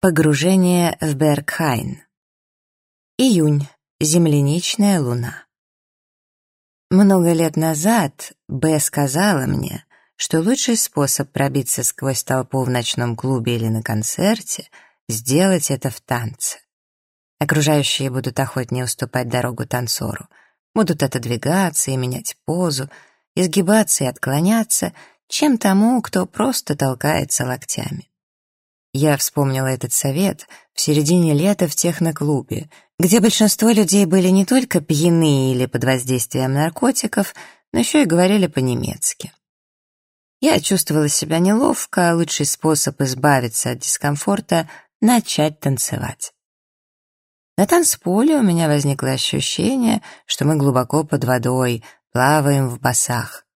Погружение в Бергхайн. Июнь. Земляничная луна. Много лет назад Б сказала мне, что лучший способ пробиться сквозь толпу в ночном клубе или на концерте — сделать это в танце. Окружающие будут охотнее уступать дорогу танцору, будут отодвигаться и менять позу, изгибаться и отклоняться, чем тому, кто просто толкается локтями. Я вспомнила этот совет в середине лета в техноклубе, где большинство людей были не только пьяны или под воздействием наркотиков, но еще и говорили по-немецки. Я чувствовала себя неловко, а лучший способ избавиться от дискомфорта — начать танцевать. На танцполе у меня возникло ощущение, что мы глубоко под водой, плаваем в басах.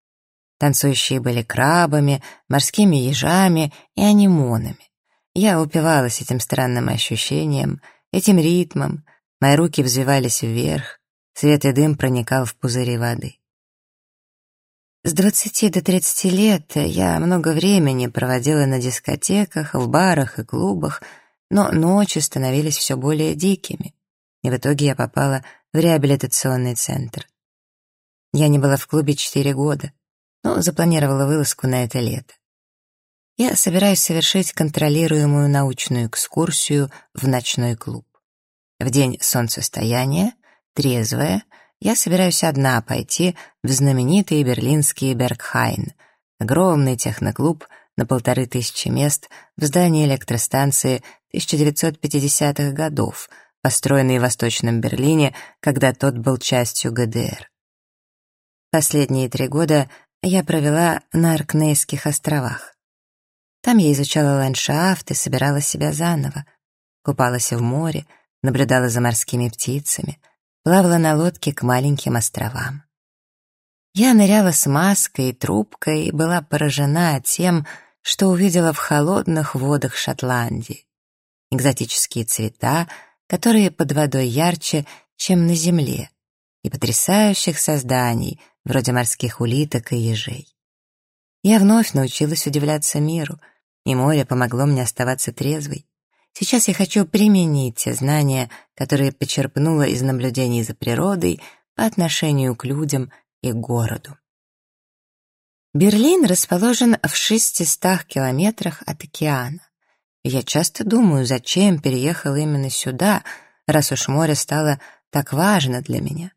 Танцующие были крабами, морскими ежами и анимонами. Я упивалась этим странным ощущением, этим ритмом, мои руки взвивались вверх, свет и дым проникал в пузыри воды. С двадцати до тридцати лет я много времени проводила на дискотеках, в барах и клубах, но ночи становились все более дикими, и в итоге я попала в реабилитационный центр. Я не была в клубе четыре года, но запланировала вылазку на это лето я собираюсь совершить контролируемую научную экскурсию в ночной клуб. В день солнцестояния, трезвая, я собираюсь одна пойти в знаменитый берлинский Бергхайн, огромный техноклуб на полторы тысячи мест в здании электростанции 1950-х годов, построенный в Восточном Берлине, когда тот был частью ГДР. Последние три года я провела на Аркнейских островах. Там я изучала ландшафт и собирала себя заново. Купалась в море, наблюдала за морскими птицами, плавала на лодке к маленьким островам. Я ныряла с маской и трубкой и была поражена тем, что увидела в холодных водах Шотландии. Экзотические цвета, которые под водой ярче, чем на земле, и потрясающих созданий, вроде морских улиток и ежей. Я вновь научилась удивляться миру — и море помогло мне оставаться трезвой. Сейчас я хочу применить те знания, которые почерпнула из наблюдений за природой по отношению к людям и городу. Берлин расположен в 600 километрах от океана. Я часто думаю, зачем переехал именно сюда, раз уж море стало так важно для меня.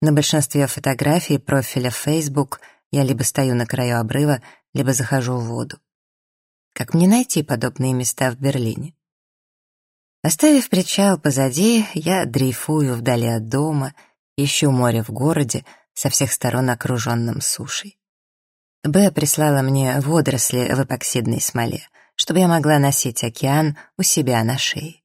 На большинстве фотографий профиля Facebook я либо стою на краю обрыва, либо захожу в воду. Как мне найти подобные места в Берлине? Оставив причал позади, я дрейфую вдали от дома, ищу море в городе, со всех сторон окруженном сушей. Б прислала мне водоросли в эпоксидной смоле, чтобы я могла носить океан у себя на шее.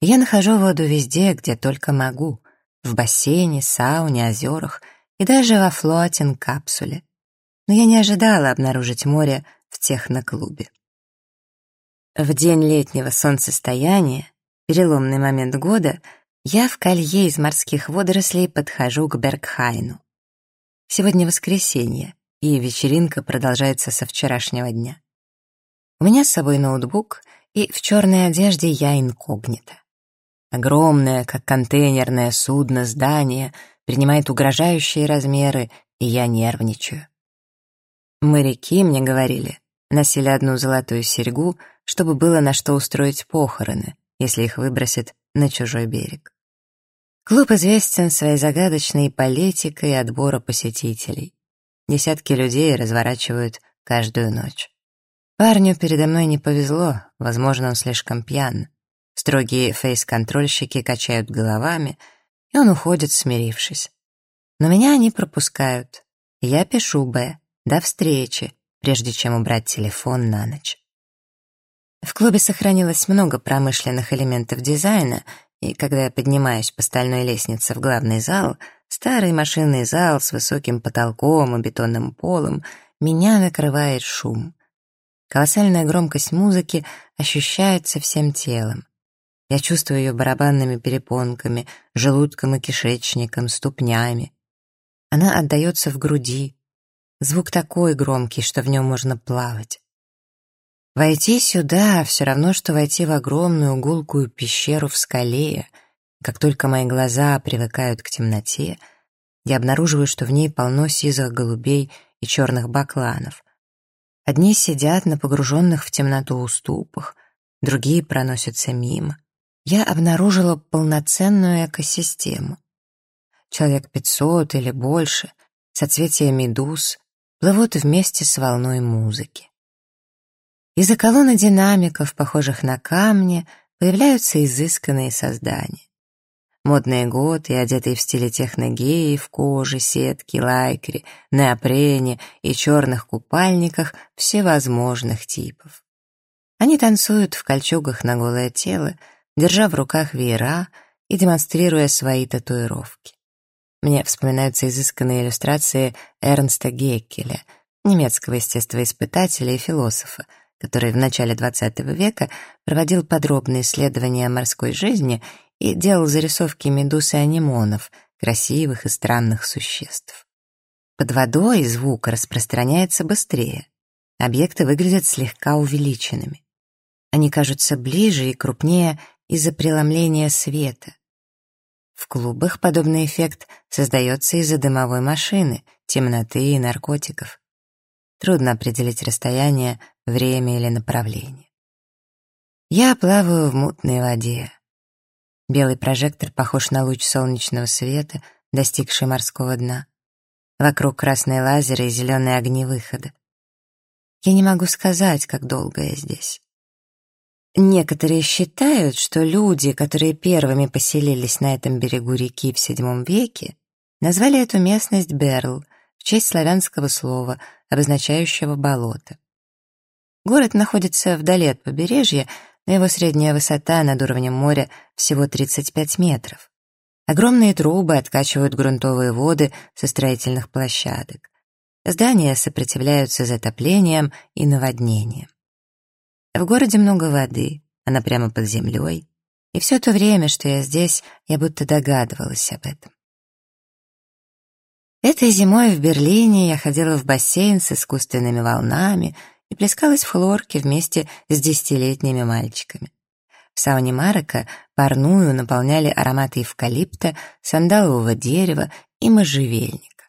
Я нахожу воду везде, где только могу, в бассейне, сауне, озерах и даже во флотинг-капсуле. Но я не ожидала обнаружить море в техноклубе. В день летнего солнцестояния, переломный момент года, я в колье из морских водорослей подхожу к Бергхайну. Сегодня воскресенье, и вечеринка продолжается со вчерашнего дня. У меня с собой ноутбук, и в черной одежде я инкогнито. Огромное, как контейнерное судно, здание принимает угрожающие размеры, и я нервничаю. Моряки, мне говорили, носили одну золотую серьгу, чтобы было на что устроить похороны, если их выбросят на чужой берег. Клуб известен своей загадочной политикой отбора посетителей. Десятки людей разворачивают каждую ночь. Парню передо мной не повезло, возможно, он слишком пьян. Строгие фейс-контрольщики качают головами, и он уходит, смирившись. Но меня они пропускают. Я пишу «Б». До встречи, прежде чем убрать телефон на ночь. В клубе сохранилось много промышленных элементов дизайна, и когда я поднимаюсь по стальной лестнице в главный зал, старый машинный зал с высоким потолком и бетонным полом, меня накрывает шум. Колоссальная громкость музыки ощущается всем телом. Я чувствую ее барабанными перепонками, желудком и кишечником, ступнями. Она отдается в груди. Звук такой громкий, что в нем можно плавать. Войти сюда все равно, что войти в огромную гулкую пещеру в скале. Как только мои глаза привыкают к темноте, я обнаруживаю, что в ней полно сизых голубей и черных бакланов. Одни сидят на погруженных в темноту уступах, другие проносятся мимо. Я обнаружила полноценную экосистему. Человек пятьсот или больше, соцветия медуз, плывут вместе с волной музыки. Из-за колонны динамиков, похожих на камни, появляются изысканные создания. Модные готы, одетые в стиле техногеи, в коже, сетке, лайкре, неопрене и черных купальниках всевозможных типов. Они танцуют в кольчугах на голое тело, держа в руках веера и демонстрируя свои татуировки. Мне вспоминаются изысканные иллюстрации Эрнста Геккеля, немецкого естествоиспытателя и философа, который в начале XX века проводил подробные исследования морской жизни и делал зарисовки медуз и анимонов, красивых и странных существ. Под водой звук распространяется быстрее. Объекты выглядят слегка увеличенными. Они кажутся ближе и крупнее из-за преломления света. В клубах подобный эффект создается из-за дымовой машины, темноты и наркотиков. Трудно определить расстояние, время или направление. Я плаваю в мутной воде. Белый прожектор похож на луч солнечного света, достигший морского дна. Вокруг красные лазеры и зеленые огни выхода. Я не могу сказать, как долго я здесь. Некоторые считают, что люди, которые первыми поселились на этом берегу реки в VII веке, назвали эту местность Берл в честь славянского слова, обозначающего болото. Город находится вдали от побережья, но его средняя высота над уровнем моря всего 35 метров. Огромные трубы откачивают грунтовые воды со строительных площадок. Здания сопротивляются затоплениям и наводнениям. В городе много воды, она прямо под землей, и все то время, что я здесь, я будто догадывалась об этом. Этой зимой в Берлине я ходила в бассейн с искусственными волнами и плескалась в хлорке вместе с десятилетними мальчиками. В сауне Марека парную наполняли ароматы эвкалипта, сандалового дерева и можжевельника.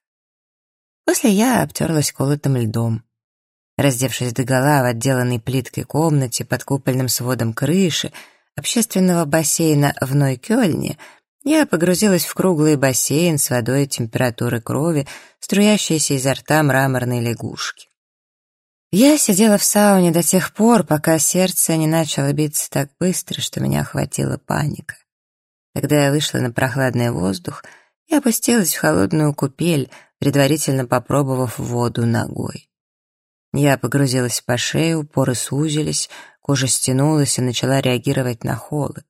После я обтерлась колотым льдом. Раздевшись догола в отделанной плиткой комнате под купольным сводом крыши общественного бассейна в Нойкёльне, я погрузилась в круглый бассейн с водой температуры крови, струящейся изо рта мраморной лягушки. Я сидела в сауне до тех пор, пока сердце не начало биться так быстро, что меня охватила паника. Когда я вышла на прохладный воздух, я опустилась в холодную купель, предварительно попробовав воду ногой. Я погрузилась по шею, поры сузились, кожа стянулась и начала реагировать на холод.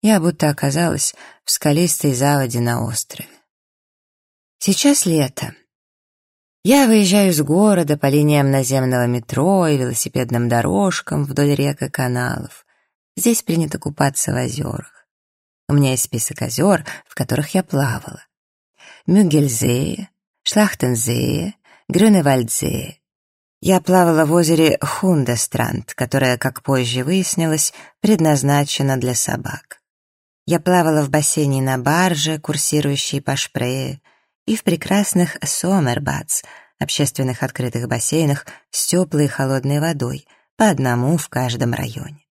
Я будто оказалась в скалистой заводе на острове. Сейчас лето. Я выезжаю из города по линиям наземного метро и велосипедным дорожкам вдоль рек и каналов. Здесь принято купаться в озерах. У меня есть список озер, в которых я плавала. Мюгельзее, Шлахтензее, Грюневальдзее. Я плавала в озере Хундестранд, которое, как позже выяснилось, предназначено для собак. Я плавала в бассейне на барже, курсирующей по Шпрее, и в прекрасных Сомербадс, общественных открытых бассейнах с теплой и холодной водой, по одному в каждом районе.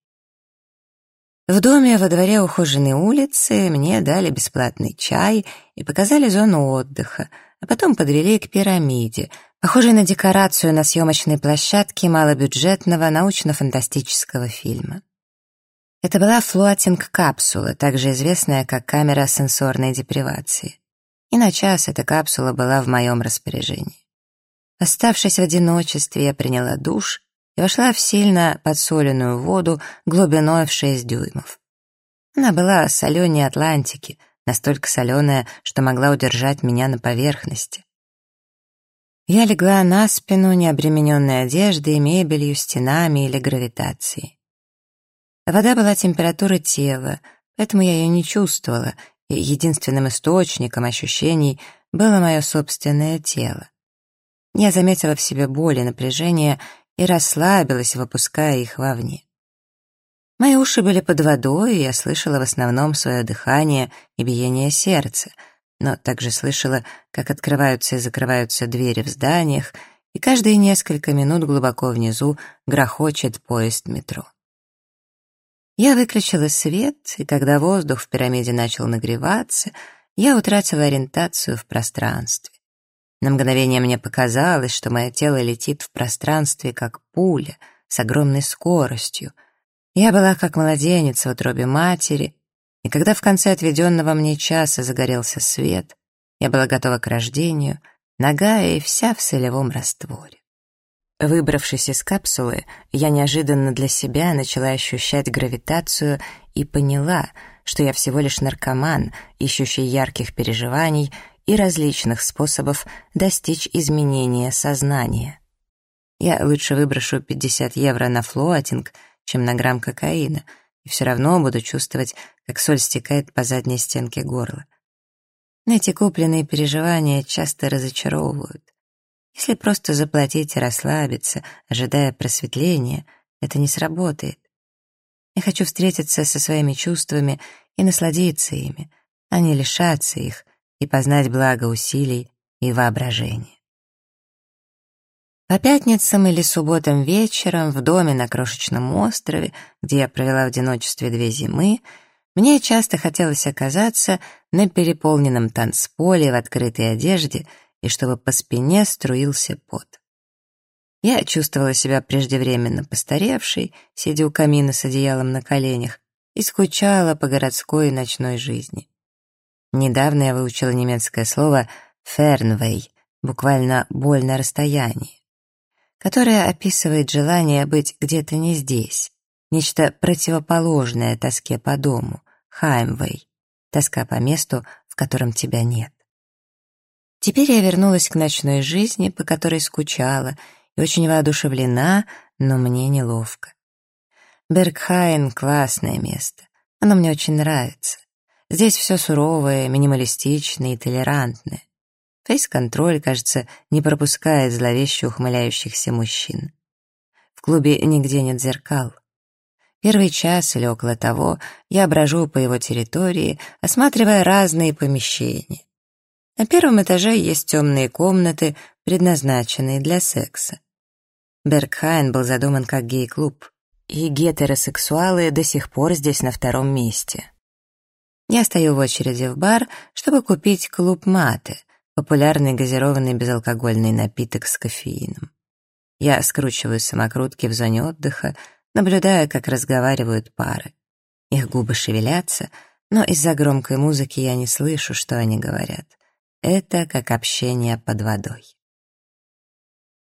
В доме во дворе ухоженной улицы мне дали бесплатный чай и показали зону отдыха, а потом подвели к пирамиде, похожей на декорацию на съемочной площадке малобюджетного научно-фантастического фильма. Это была флуатинг-капсула, также известная как камера сенсорной депривации. И на час эта капсула была в моем распоряжении. Оставшись в одиночестве, я приняла душ и вошла в сильно подсоленную воду глубиной в 6 дюймов. Она была соленее Атлантики, настолько соленая, что могла удержать меня на поверхности. Я легла на спину, не обремененной одеждой, мебелью, стенами или гравитацией. Вода была температуры тела, поэтому я ее не чувствовала, и единственным источником ощущений было мое собственное тело. Я заметила в себе боль и напряжение и расслабилась, выпуская их вовне. Мои уши были под водой, и я слышала в основном свое дыхание и биение сердца, но также слышала, как открываются и закрываются двери в зданиях, и каждые несколько минут глубоко внизу грохочет поезд метро. Я выключила свет, и когда воздух в пирамиде начал нагреваться, я утратила ориентацию в пространстве. На мгновение мне показалось, что мое тело летит в пространстве, как пуля, с огромной скоростью. Я была как младенец в утробе матери, и когда в конце отведенного мне часа загорелся свет, я была готова к рождению, ногая и вся в солевом растворе. Выбравшись из капсулы, я неожиданно для себя начала ощущать гравитацию и поняла, что я всего лишь наркоман, ищущий ярких переживаний и различных способов достичь изменения сознания. Я лучше выброшу 50 евро на флоатинг, чем на грамм кокаина, и все равно буду чувствовать, как соль стекает по задней стенке горла. Но эти купленные переживания часто разочаровывают. Если просто заплатить и расслабиться, ожидая просветления, это не сработает. Я хочу встретиться со своими чувствами и насладиться ими, а не лишаться их и познать благо усилий и воображения. По пятницам или субботам вечером в доме на крошечном острове, где я провела в одиночестве две зимы, мне часто хотелось оказаться на переполненном танцполе в открытой одежде — и чтобы по спине струился пот. Я чувствовала себя преждевременно постаревшей, сидя у камина с одеялом на коленях, и скучала по городской и ночной жизни. Недавно я выучила немецкое слово «фернвей», буквально «боль на расстоянии», которое описывает желание быть где-то не здесь, нечто противоположное тоске по дому, «хаймвей», тоска по месту, в котором тебя нет. Теперь я вернулась к ночной жизни, по которой скучала, и очень воодушевлена, но мне неловко. Бергхайн — классное место. Оно мне очень нравится. Здесь все суровое, минималистичное и толерантное. Фейс-контроль, кажется, не пропускает зловеще ухмыляющихся мужчин. В клубе нигде нет зеркал. Первый час или около того я брожу по его территории, осматривая разные помещения. На первом этаже есть темные комнаты, предназначенные для секса. Бергхайн был задуман как гей-клуб, и гетеросексуалы до сих пор здесь на втором месте. Я стою в очереди в бар, чтобы купить клуб маты, популярный газированный безалкогольный напиток с кофеином. Я скручиваю самокрутки в зоне отдыха, наблюдая, как разговаривают пары. Их губы шевелятся, но из-за громкой музыки я не слышу, что они говорят. Это как общение под водой.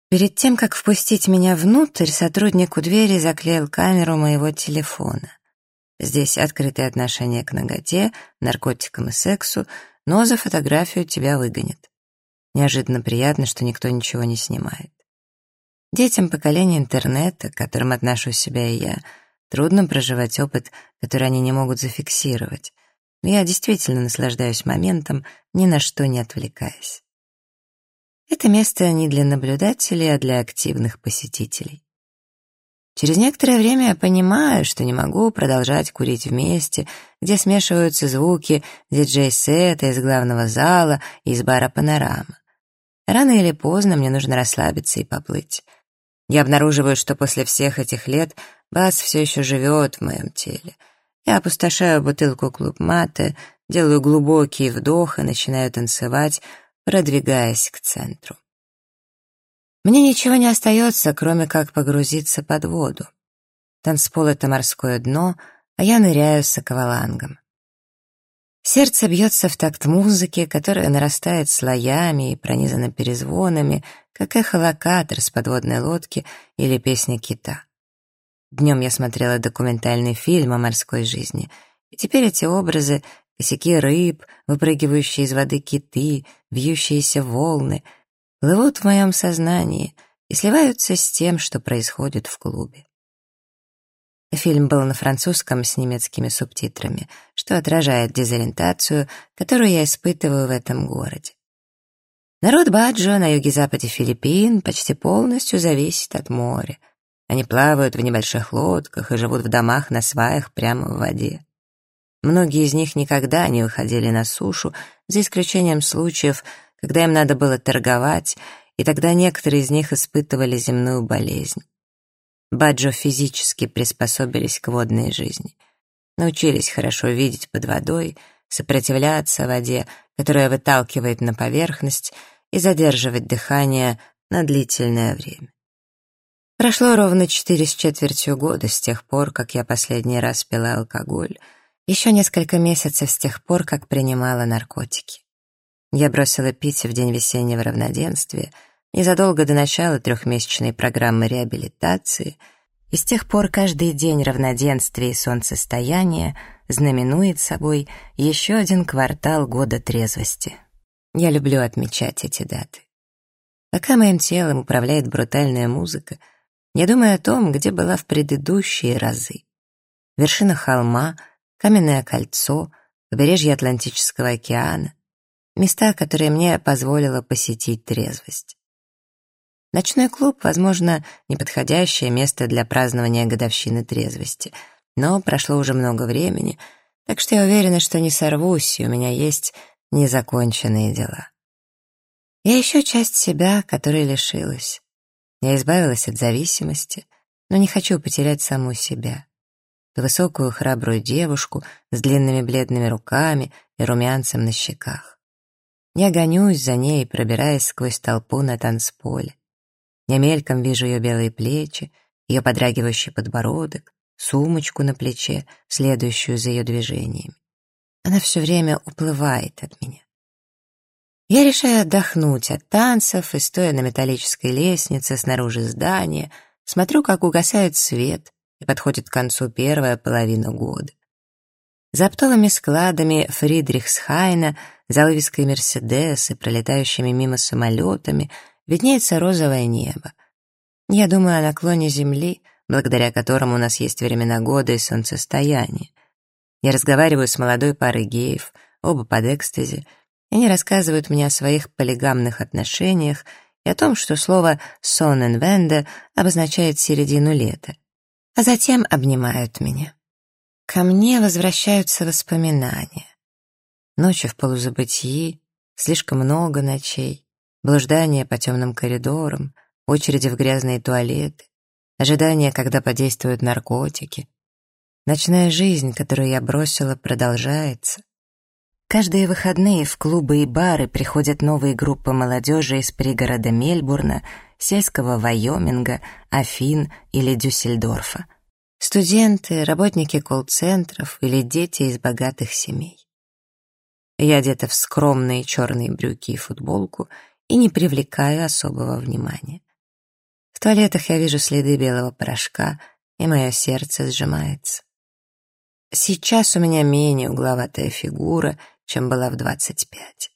Перед тем, как впустить меня внутрь, сотрудник у двери заклеил камеру моего телефона. Здесь открытое отношение к ноготе, наркотикам и сексу, но за фотографию тебя выгонят. Неожиданно приятно, что никто ничего не снимает. Детям поколения интернета, к которым отношусь себя и я, трудно проживать опыт, который они не могут зафиксировать но я действительно наслаждаюсь моментом, ни на что не отвлекаясь. Это место не для наблюдателей, а для активных посетителей. Через некоторое время я понимаю, что не могу продолжать курить вместе, где смешиваются звуки диджей-сета из главного зала и из бара «Панорама». Рано или поздно мне нужно расслабиться и поплыть. Я обнаруживаю, что после всех этих лет бас все еще живет в моем теле — я опустошаю бутылку клуб маты, делаю глубокий вдох и начинаю танцевать, продвигаясь к центру. Мне ничего не остается, кроме как погрузиться под воду. Танцпол — это морское дно, а я ныряю с аквалангом. Сердце бьется в такт музыки, которая нарастает слоями и пронизана перезвонами, как эхолокатор с подводной лодки или песня кита. Днем я смотрела документальный фильм о морской жизни, и теперь эти образы — косяки рыб, выпрыгивающие из воды киты, вьющиеся волны — плывут в моем сознании и сливаются с тем, что происходит в клубе. Фильм был на французском с немецкими субтитрами, что отражает дезориентацию, которую я испытываю в этом городе. Народ Баджо на юге-западе Филиппин почти полностью зависит от моря. Они плавают в небольших лодках и живут в домах на сваях прямо в воде. Многие из них никогда не выходили на сушу, за исключением случаев, когда им надо было торговать, и тогда некоторые из них испытывали земную болезнь. Баджо физически приспособились к водной жизни. Научились хорошо видеть под водой, сопротивляться воде, которая выталкивает на поверхность, и задерживать дыхание на длительное время. Прошло ровно четыре с четвертью года с тех пор, как я последний раз пила алкоголь, еще несколько месяцев с тех пор, как принимала наркотики. Я бросила пить в день весеннего равноденствия, незадолго до начала трехмесячной программы реабилитации, и с тех пор каждый день равноденствия и солнцестояния знаменует собой еще один квартал года трезвости. Я люблю отмечать эти даты. Пока моим телом управляет брутальная музыка, я думаю о том, где была в предыдущие разы. Вершина холма, каменное кольцо, побережье Атлантического океана, места, которые мне позволило посетить трезвость. Ночной клуб, возможно, неподходящее место для празднования годовщины трезвости, но прошло уже много времени, так что я уверена, что не сорвусь, и у меня есть незаконченные дела. Я ищу часть себя, которой лишилась. Я избавилась от зависимости, но не хочу потерять саму себя. Высокую храбрую девушку с длинными бледными руками и румянцем на щеках. Я гонюсь за ней, пробираясь сквозь толпу на танцполе. Я мельком вижу ее белые плечи, ее подрагивающий подбородок, сумочку на плече, следующую за ее движениями. Она все время уплывает от меня. Я решаю отдохнуть от танцев и, стоя на металлической лестнице снаружи здания, смотрю, как угасает свет, и подходит к концу первая половина года. За оптовыми складами Фридрихсхайна, за вывеской «Мерседес» пролетающими мимо самолетами виднеется розовое небо. Я думаю о наклоне Земли, благодаря которому у нас есть времена года и солнцестояние. Я разговариваю с молодой парой геев, оба под экстази, и они рассказывают мне о своих полигамных отношениях и о том, что слово «сонненвенде» обозначает середину лета, а затем обнимают меня. Ко мне возвращаются воспоминания. Ночи в полузабытии, слишком много ночей, блуждание по темным коридорам, очереди в грязные туалеты, ожидание, когда подействуют наркотики, Ночная жизнь, которую я бросила, продолжается. Каждые выходные в клубы и бары приходят новые группы молодежи из пригорода Мельбурна, сельского Вайоминга, Афин или Дюссельдорфа. Студенты, работники колл-центров или дети из богатых семей. Я одета в скромные черные брюки и футболку и не привлекаю особого внимания. В туалетах я вижу следы белого порошка, и мое сердце сжимается. Сейчас у меня менее угловатая фигура, чем была в 25.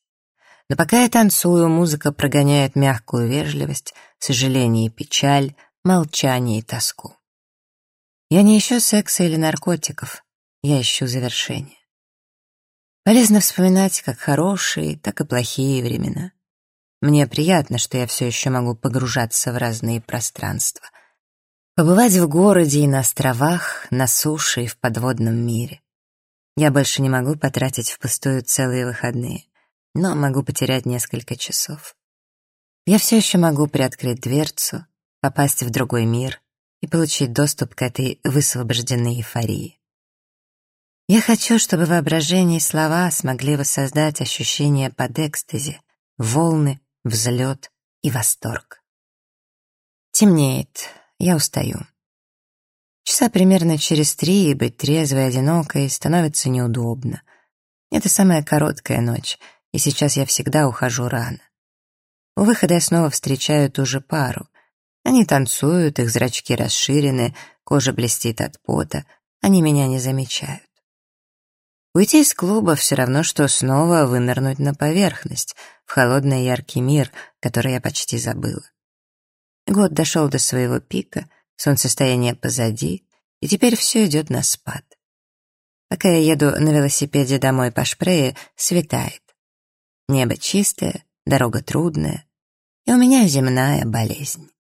Но пока я танцую, музыка прогоняет мягкую вежливость, сожаление и печаль, молчание и тоску. Я не ищу секса или наркотиков, я ищу завершения. Полезно вспоминать как хорошие, так и плохие времена. Мне приятно, что я все еще могу погружаться в разные пространства — Побывать в городе и на островах, на суше и в подводном мире. Я больше не могу потратить впустую целые выходные, но могу потерять несколько часов. Я все еще могу приоткрыть дверцу, попасть в другой мир и получить доступ к этой высвобожденной эйфории. Я хочу, чтобы воображение и слова смогли воссоздать ощущение под экстази, волны, взлет и восторг. Темнеет, я устаю. Часа примерно через три, и быть трезвой одинокой становится неудобно. Это самая короткая ночь, и сейчас я всегда ухожу рано. У выхода я снова встречаю ту же пару. Они танцуют, их зрачки расширены, кожа блестит от пота, они меня не замечают. Уйти из клуба все равно, что снова вынырнуть на поверхность, в холодный яркий мир, который я почти забыла. Год дошел до своего пика, солнцестояние позади, и теперь все идет на спад. Пока я еду на велосипеде домой по Шпрее, светает. Небо чистое, дорога трудная, и у меня земная болезнь.